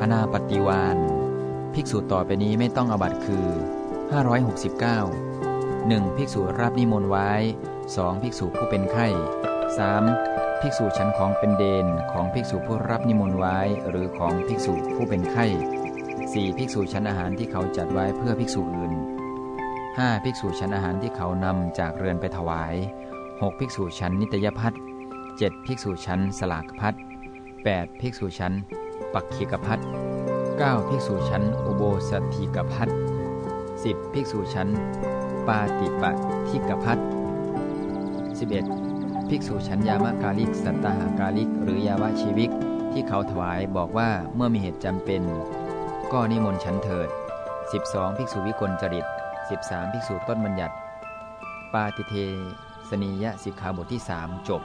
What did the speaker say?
อนาปฏิวานภิกษุต่อไปนี้ไม่ต้องอบัตคือ 569 1. ภิกษุรับนิมนต์ไว้ 2. ภิกษุผู้เป็นไข้ 3. ภิกษุชั้นของเป็นเดนของภิกษุผู้รับนิมนต์ไว้ หรือของภิกษุผู้เป็นไข้ 4. ภิกษุชั้นอาหารที่เขาจัดไว้เพื่อภิกษุอื่น 5. ภิกษุชั้นอาหารที่เขานำจากเรือนไปถวาย 6. ภิกษุชั้นนิตยพัฒน์ 7. ภิกษุชั้นสลากพัฒน์ 8. ภิกษุชั้น ปักขิกพัฒน์ 9. ภิกษุชั้นอุโบสถิกพัฒน์ 10. ภิกษุชั้น ปาติปะทิกพัฒน์ 11. ภิกษุชั้นยามกาลิก สัตตหากาลิก หรือยาวชีวิก ที่เขาถวายบอกว่าเมื่อมีเหตุจำเป็น ก็นิมนต์ฉันเถิด 12. ภิกษุวิกลจริต 13. ภิกษุต้นบัญญัติ ปาติเทสนียสิกขาบทที่ 3 จบ